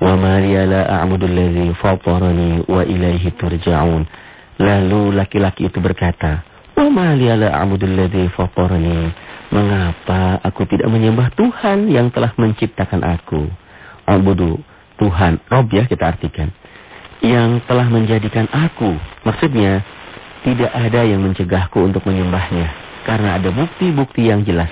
Liya la a'budu alladhi fatarani wa ilaihi turja'un. Lalu laki-laki itu berkata, ma liya la a'budu alladhi fatarani. Mengapa aku tidak menyembah Tuhan yang telah menciptakan aku? Abudu Tuhan, Rob ya kita artikan. Yang telah menjadikan aku. Maksudnya, tidak ada yang mencegahku untuk menyembahnya. Karena ada bukti-bukti yang jelas.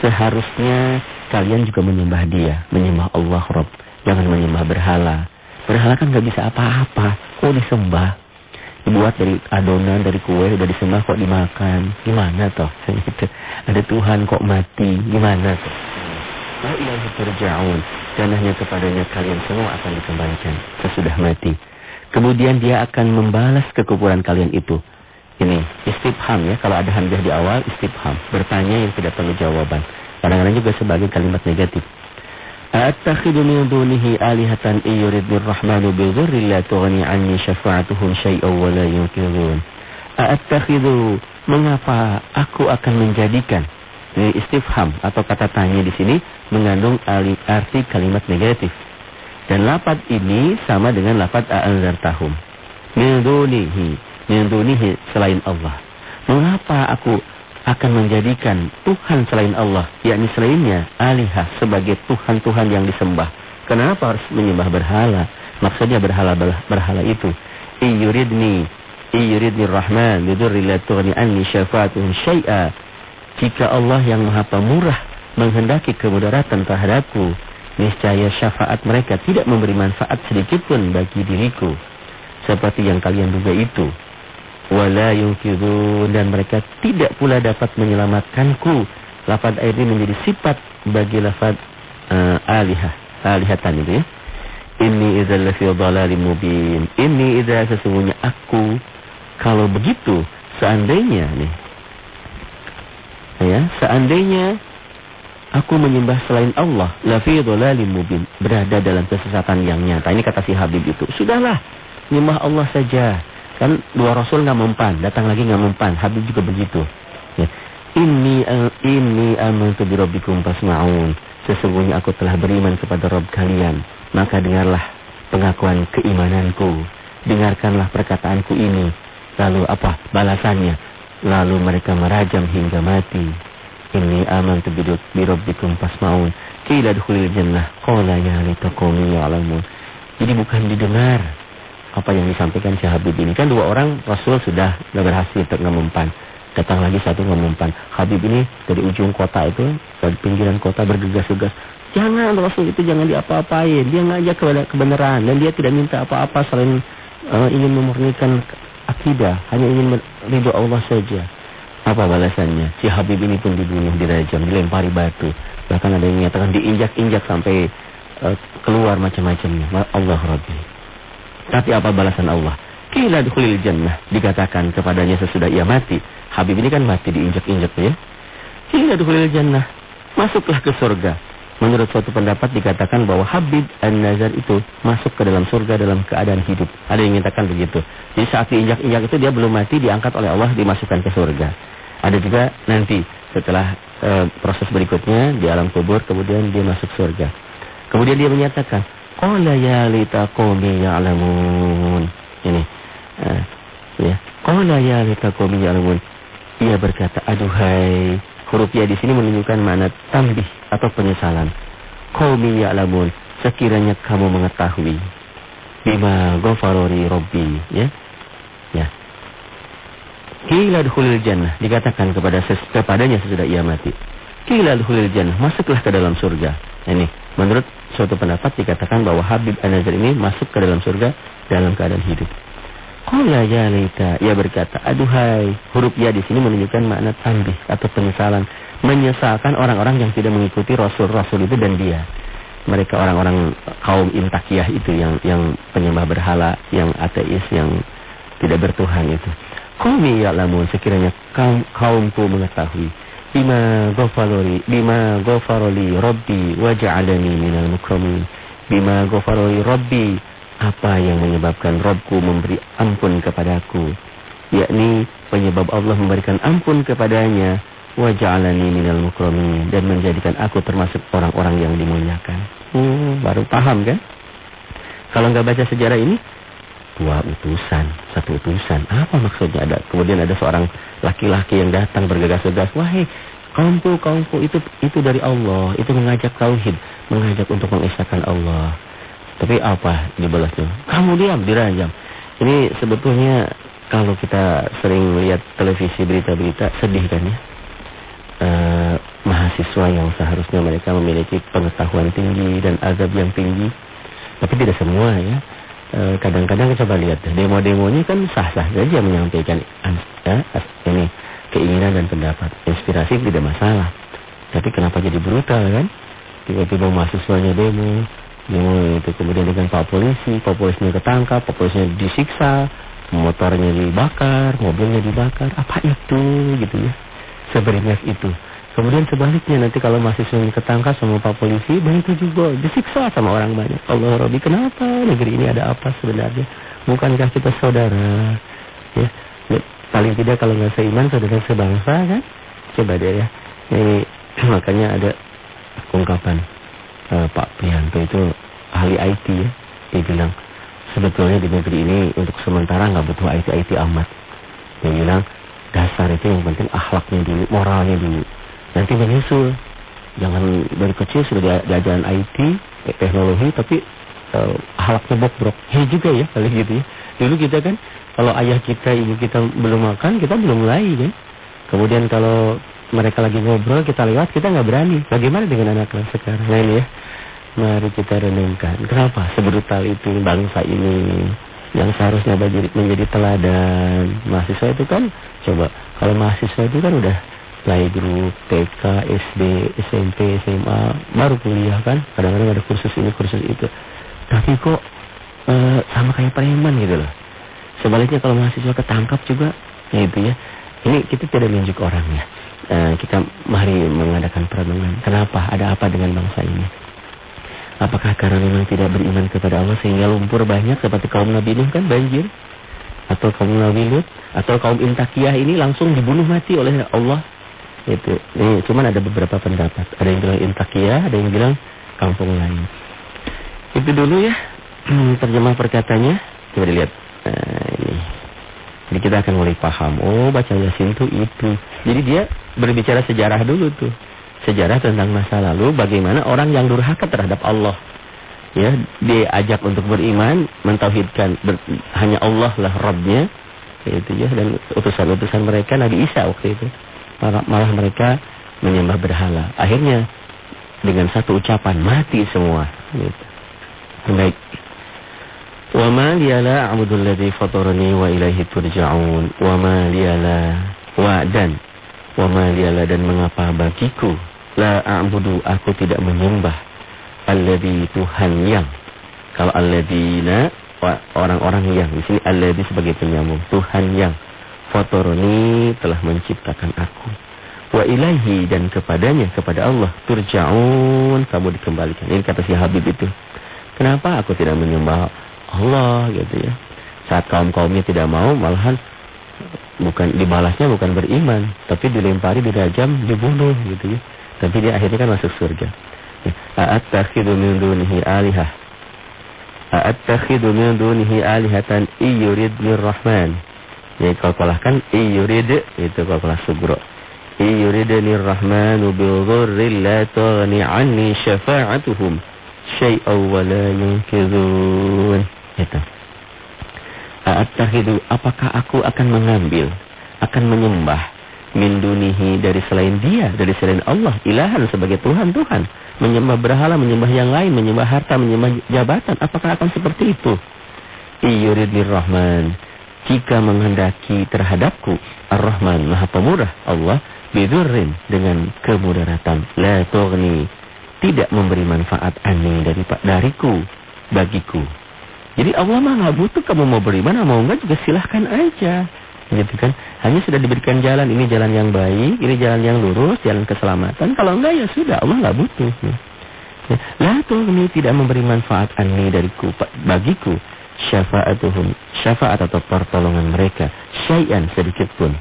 Seharusnya kalian juga menyembah dia. Menyembah Allah Rob. Jangan menyembah berhala. Berhala kan gak bisa apa-apa. Kok disembah? Dibuat dari adonan, dari kue, udah disembah kok dimakan. Gimana toh? Gitu. Ada Tuhan kok mati. Gimana toh? La ilaha turja'un. Dan hanya kepadanya kalian semua akan dikembalikan. Sesudah mati. Kemudian dia akan membalas kekuburan kalian itu. Ini istifham ya. Kalau ada hamzah di awal istifham. Bertanya yang tidak perlu jawaban. Kadang-kadang juga sebagai kalimat negatif. أتخذ من دونه آلهة إن يردني الرحمن بضر لا تغني عني شفاعتهم شيئا ولا ينقذون أتخذ mengapa aku akan menjadikan ini istifham atau kata tanya di sini mengandung arti kalimat negatif dan lapat ini sama dengan lapat a'anzartahum min dunihi min dunihi selain Allah mengapa aku akan menjadikan Tuhan selain Allah, yakni selainnya alihah sebagai Tuhan-Tuhan yang disembah. Kenapa harus menyembah berhala? Maksudnya berhala berhala itu. Iyuridni, iyuridni rahman, bidurri la tughni anni syafa'atuhum syai'a. Jika Allah yang maha pemurah menghendaki kemudaratan terhadapku, niscaya syafaat mereka tidak memberi manfaat sedikit pun bagi diriku. Seperti yang kalian duga itu wala yungkidun dan mereka tidak pula dapat menyelamatkanku. Lafaz air ini menjadi sifat bagi lafaz uh, alihah, alihatan itu ya. Ini idza lafi dhalalim mubin. Ini idza sesungguhnya aku kalau begitu seandainya nih ya, seandainya aku menyembah selain Allah, lafi dhalalim mubin, berada dalam kesesatan yang nyata. Ini kata si Habib itu. Sudahlah, nyembah Allah saja. Kan dua rasul nggak mempan, datang lagi nggak mempan. Habib juga begitu. Ya. Ini ini amantu bi rabbikum fasma'un. Sesungguhnya aku telah beriman kepada Rabb kalian. Maka dengarlah pengakuan keimananku. Dengarkanlah perkataanku ini. Lalu apa balasannya? Lalu mereka merajam hingga mati. Ini amantu bi rabbikum fasma'un. Qila dkhulil jannah. Qala ya litaqawmi ya'lamun. Jadi bukan didengar apa yang disampaikan Syekh Habib ini. Kan dua orang Rasul sudah berhasil untuk ngemumpan. Datang lagi satu ngemumpan. Habib ini dari ujung kota itu, dari pinggiran kota bergegas-gegas. Jangan Rasul itu jangan diapa-apain. Dia ngajak kepada kebenaran. Dan dia tidak minta apa-apa selain uh, ingin memurnikan akidah. Hanya ingin ridho Allah saja. Apa balasannya? Si Habib ini pun dibunuh, dirajam, dilempari batu. Bahkan ada yang menyatakan diinjak-injak sampai uh, keluar macam-macamnya. Allah Rabbi. Tapi apa balasan Allah? Kila dukhulil jannah. Dikatakan kepadanya sesudah ia mati. Habib ini kan mati diinjak-injak ya. Kila dukhulil jannah. Masuklah ke surga. Menurut suatu pendapat dikatakan bahwa Habib An-Nazar itu masuk ke dalam surga dalam keadaan hidup. Ada yang menyatakan begitu. Jadi saat diinjak-injak itu dia belum mati diangkat oleh Allah dimasukkan ke surga. Ada juga nanti setelah e, proses berikutnya di alam kubur kemudian dia masuk surga. Kemudian dia menyatakan, Qala ya lita ya'lamun. Ini. Uh, ya. Qala ya lita ya'lamun. Ia berkata, aduhai. Huruf ya di sini menunjukkan makna tambih atau penyesalan. Qawmi ya'lamun. Sekiranya kamu mengetahui. Bima ghafarori robbi. Ya. Ya. Kila dukhulil jannah. Dikatakan kepada ses kepadanya sesudah ia mati. Kila dukhulil jannah. Masuklah ke dalam surga. Ini. Menurut suatu pendapat dikatakan bahwa Habib An-Nazir ini masuk ke dalam surga dalam keadaan hidup. Qala ya laita, ia berkata, aduhai. Huruf ya di sini menunjukkan makna tambih atau penyesalan, menyesalkan orang-orang yang tidak mengikuti rasul-rasul itu dan dia. Mereka orang-orang kaum intakiyah itu yang yang penyembah berhala, yang ateis, yang tidak bertuhan itu. Qawmi ya'lamun sekiranya kaum kaumku mengetahui bima ghafaroli bima ghafaroli rabbi waj'alani minal mukramin. Bima ghafaroli rabbi apa yang menyebabkan Robku memberi ampun kepadaku? Yakni penyebab Allah memberikan ampun kepadanya waj'alani minal mukramin dan menjadikan aku termasuk orang-orang yang dimuliakan. Hmm, baru paham kan? Kalau nggak baca sejarah ini, dua utusan, satu utusan. Apa maksudnya ada? Kemudian ada seorang laki-laki yang datang bergegas-gegas, wahai kaumku, kaumku itu itu dari Allah, itu mengajak tauhid, mengajak untuk mengisahkan Allah. Tapi apa dibalasnya? Kamu diam, dirajam. Ini sebetulnya kalau kita sering lihat televisi berita-berita sedih kan ya. E, mahasiswa yang seharusnya mereka memiliki pengetahuan tinggi dan azab yang tinggi. Tapi tidak semua ya kadang-kadang coba lihat demo-demonya kan sah-sah saja menyampaikan ya, ini keinginan dan pendapat. Inspirasi tidak masalah. Tapi kenapa jadi brutal kan? Tiba-tiba mahasiswanya demo, demo itu kemudian dengan pak polisi, pak polisinya ketangkap, pak polisinya disiksa, motornya dibakar, mobilnya dibakar. Apa itu gitu ya? Sebenarnya itu. Kemudian sebaliknya nanti kalau masih sering ketangkap sama Pak Polisi, begitu juga disiksa sama orang banyak. Allah Rabbi, kenapa negeri ini ada apa sebenarnya? Bukankah kita saudara? Ya, paling tidak kalau nggak seiman saudara sebangsa kan? Coba deh ya. Ini makanya ada ungkapan uh, Pak Prianto itu ahli IT ya. Dia bilang sebetulnya di negeri ini untuk sementara nggak butuh IT IT amat. Dia bilang dasar itu yang penting akhlaknya dulu, moralnya dulu nanti menyusul. Jangan dari kecil sudah diajaran IT, teknologi, tapi uh, halaknya bobrok. Ya juga ya, kali gitu ya. Dulu kita kan, kalau ayah kita, ibu kita belum makan, kita belum mulai kan. Kemudian kalau mereka lagi ngobrol, kita lewat, kita nggak berani. Bagaimana dengan anak kelas sekarang? Nah ini ya, mari kita renungkan. Kenapa sebrutal itu bangsa ini yang seharusnya menjadi teladan mahasiswa itu kan coba kalau mahasiswa itu kan udah playgroup, TK, SD, SMP, SMA, baru kuliah kan. Kadang-kadang ada kursus ini, kursus itu. Tapi kok e, sama kayak preman gitu loh. Sebaliknya kalau mahasiswa ketangkap juga, ya itu ya. Ini kita tidak menunjuk orangnya. E, kita mari mengadakan perenungan. Kenapa? Ada apa dengan bangsa ini? Apakah karena memang tidak beriman kepada Allah sehingga lumpur banyak seperti kaum Nabi Nuh kan banjir? Atau kaum Nabi Lut? Atau kaum Intakiyah ini langsung dibunuh mati oleh Allah itu. Ini cuman ada beberapa pendapat. Ada yang bilang Intakia, ada yang bilang kampung lain. Itu dulu ya terjemah perkatanya. Coba dilihat. Nah, ini. Jadi kita akan mulai paham. Oh, baca Yasin itu itu. Jadi dia berbicara sejarah dulu tuh. Sejarah tentang masa lalu bagaimana orang yang durhaka terhadap Allah. Ya, dia ajak untuk beriman, mentauhidkan ber, hanya Allah lah Rabbnya. Itu ya dan utusan-utusan mereka Nabi Isa waktu itu malah mereka menyembah berhala. Akhirnya dengan satu ucapan mati semua. Gitu. Baik. Wa ma liyala a'budu alladhi fatarani wa ilaihi turja'un. Wa ma liyala wa dan wa ma liyala dan mengapa bagiku la a'budu aku tidak menyembah alladhi Tuhan yang kalau alladina orang-orang yang di sini alladhi sebagai penyambung Tuhan yang Fatoroni telah menciptakan aku. Wa ilahi dan kepadanya, kepada Allah. Turja'un, kamu dikembalikan. Ini kata si Habib itu. Kenapa aku tidak menyembah Allah gitu ya. Saat kaum-kaumnya tidak mau, malahan bukan dibalasnya bukan beriman. Tapi dilempari, dirajam, dibunuh gitu ya. Tapi dia akhirnya kan masuk surga. A'attakhidu min dunihi alihah. A'attakhidu min dunihi alihatan iyuridnir rahman. Jadi kalkulahkan iyurid itu kalkulah sugro. Iyuridni rahmanu bil dhurri la taghni anni syafa'atuhum syai'aw wa la yunkizun. Itu. A'attahidu apakah aku akan mengambil akan menyembah min dunihi dari selain dia, dari selain Allah, ilahan sebagai Tuhan Tuhan, menyembah berhala, menyembah yang lain, menyembah harta, menyembah jabatan, apakah akan seperti itu? Iyuridni rahman jika menghendaki terhadapku Ar-Rahman Maha Pemurah Allah bidurrin dengan kemudaratan la tughni tidak memberi manfaat ani dari dariku bagiku. Jadi Allah mah nggak butuh kamu mau beriman mau enggak juga silahkan aja. Gitu kan. Hanya sudah diberikan jalan ini jalan yang baik, ini jalan yang lurus, jalan keselamatan. Kalau enggak ya sudah Allah nggak butuh. Ya. La tughni tidak memberi manfaat ani dariku bagiku syafa'atuhum syafaat atau pertolongan mereka syai'an sedikit pun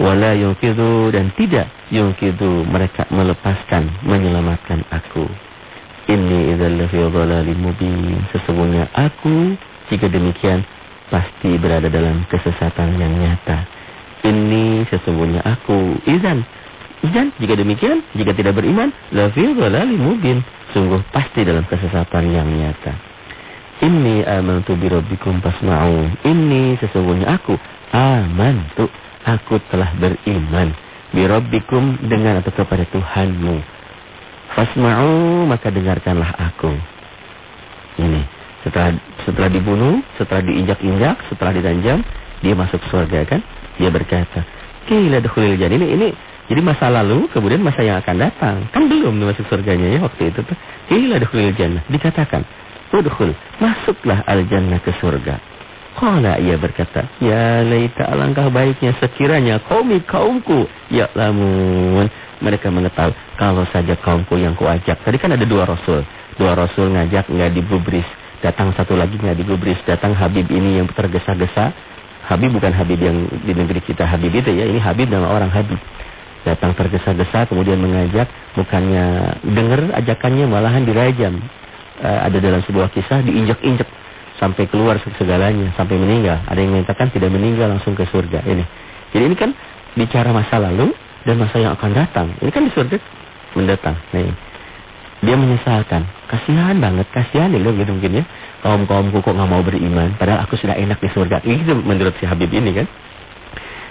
wala yungkidu dan tidak yungkidu mereka melepaskan menyelamatkan aku Inni idzal lafi dhalalin mubin. Sesungguhnya aku jika demikian pasti berada dalam kesesatan yang nyata. Ini sesungguhnya aku izan. Izan jika demikian, jika tidak beriman, lafi dhalalin mubin. Sungguh pasti dalam kesesatan yang nyata. Inni amantu bi rabbikum fasma'u. Inni sesungguhnya aku amantu. Aku telah beriman bi rabbikum dengan atau kepada Tuhanmu. Fasma'u maka dengarkanlah aku. Ini setelah setelah dibunuh, setelah diinjak-injak, setelah ditanjam, dia masuk surga kan? Dia berkata, "Kila dukhulil jannah." Ini ini jadi masa lalu, kemudian masa yang akan datang. Kan belum masuk surganya ya waktu itu tuh. Kila dukhulil jannah. Dikatakan, Udhul, masuklah al-jannah ke surga. Qala ia berkata, Ya laita alangkah baiknya sekiranya kaumi kaumku. Ya lamun. Mereka mengetahui kalau saja kaumku yang kuajak. Tadi kan ada dua rasul. Dua rasul ngajak nggak digubris. Datang satu lagi nggak digubris. Datang Habib ini yang tergesa-gesa. Habib bukan Habib yang di negeri kita Habib itu ya. Ini Habib nama orang Habib. Datang tergesa-gesa kemudian mengajak. Bukannya dengar ajakannya malahan dirajam uh, ada dalam sebuah kisah diinjak-injak sampai keluar segalanya, sampai meninggal. Ada yang mengatakan tidak meninggal langsung ke surga. Ini. Jadi ini kan bicara masa lalu dan masa yang akan datang. Ini kan di surga mendatang. Nih. Dia menyesalkan. Kasihan banget, kasihan ya gitu mungkin ya. Kaum-kaumku kok nggak mau beriman, padahal aku sudah enak di surga. Ini menurut si Habib ini kan.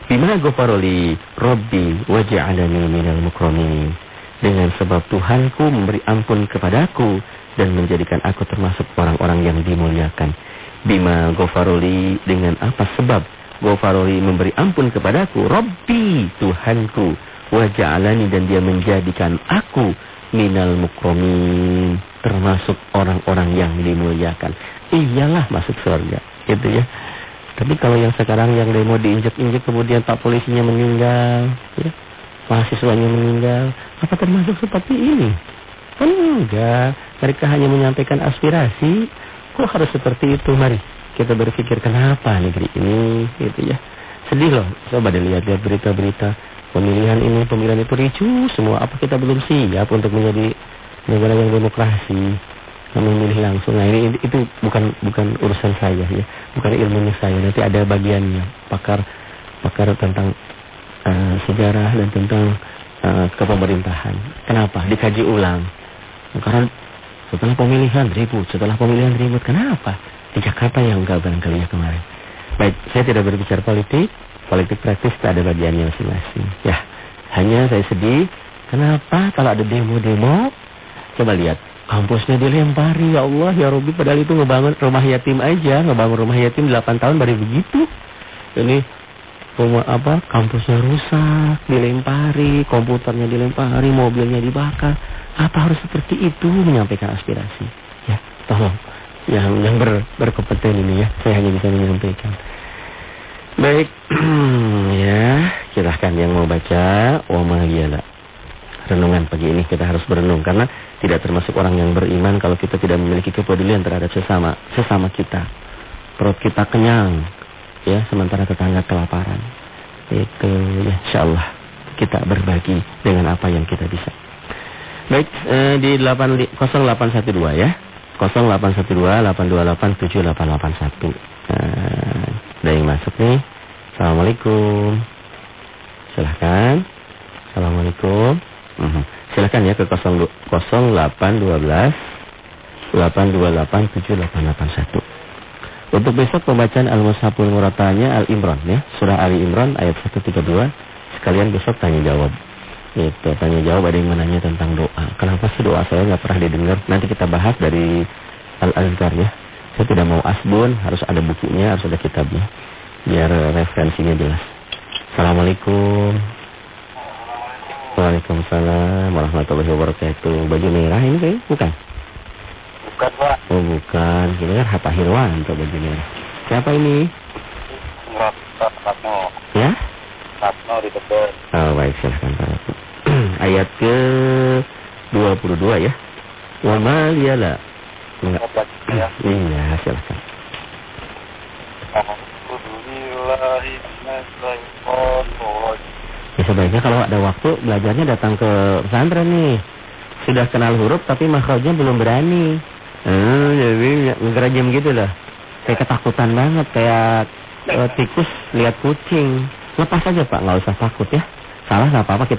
Bima gofaroli Robbi waja'alani minal mukramin. Dengan sebab Tuhanku memberi ampun kepadaku dan menjadikan aku termasuk orang-orang yang dimuliakan. Bima gofaroli dengan apa sebab gofaroli memberi ampun kepadaku. Robbi Tuhanku. Waja'alani dan dia menjadikan aku minal mukromin. Termasuk orang-orang yang dimuliakan. Iyalah masuk surga. Gitu ya. Tapi kalau yang sekarang yang demo diinjek-injek kemudian tak polisinya meninggal. Ya, mahasiswanya meninggal. Apa termasuk seperti ini? Enggak. Mereka hanya menyampaikan aspirasi. Kok harus seperti itu? Mari kita berpikir kenapa negeri ini gitu ya. Sedih loh. Coba dilihat-lihat berita-berita. Pemilihan ini, pemilihan itu ricu semua. Apa kita belum siap untuk menjadi negara yang demokrasi? Memilih langsung. Nah ini itu bukan bukan urusan saya ya. Bukan ilmunya saya. Nanti ada bagiannya. Pakar pakar tentang uh, sejarah dan tentang uh, kepemerintahan. Kenapa? Dikaji ulang. Karena setelah pemilihan ribut, setelah pemilihan ribut, kenapa? Di Jakarta yang enggak barangkali kemarin. Baik, saya tidak berbicara politik, politik praktis tak ada bagiannya masing-masing. Ya, hanya saya sedih, kenapa kalau ada demo-demo, coba lihat, kampusnya dilempari, ya Allah, ya Robi, padahal itu ngebangun rumah yatim aja, ngebangun rumah yatim 8 tahun baru begitu. Ini rumah apa kampusnya rusak, dilempari, komputernya dilempari, mobilnya dibakar. Apa harus seperti itu menyampaikan aspirasi? Ya, tolong yang yang ber, berkompeten ini ya. Saya hanya bisa menyampaikan. Baik, ya, silahkan yang mau baca wa Renungan pagi ini kita harus berenung karena tidak termasuk orang yang beriman kalau kita tidak memiliki kepedulian terhadap sesama sesama kita. Perut kita kenyang, ya, sementara tetangga kelaparan. Itu ya, insyaallah kita berbagi dengan apa yang kita bisa. Baik, eh, di 8, 0812 ya. 0812 828 7881. Eh, ada yang masuk nih. Assalamualaikum. Silahkan. Assalamualaikum. Uh mhm. -huh. Silahkan ya ke 0812 828 7881. Untuk besok pembacaan Al-Mushaful Muratanya Al-Imran ya. Surah Ali Imran ayat 132. Sekalian besok tanya jawab. Itu tanya jawab ada yang menanya tentang doa. Kenapa sih doa saya nggak pernah didengar? Nanti kita bahas dari Al-Azhar ya. Saya tidak mau asbun, harus ada bukunya, harus ada kitabnya. Biar referensinya jelas. Assalamualaikum. Waalaikumsalam warahmatullahi wabarakatuh. Baju merah ini kayaknya bukan? Bukan, Pak. Oh, bukan. Ini kan Hatta Hirwanto baju merah. Siapa ini? Ratno. Ya? Ratno di Tebet. Oh, baik. Silahkan Pak ayat ke 22 ya. Wa ma liyala. Ya. Iya, silakan. Ya sebaiknya kalau ada waktu belajarnya datang ke pesantren nih. sudah kenal huruf tapi makhrajnya belum berani. Eh, jadi ngerajem gitu lah. Kayak ketakutan banget, kayak eh, tikus lihat kucing. Lepas aja Pak, nggak usah takut ya. Salah nggak apa-apa kita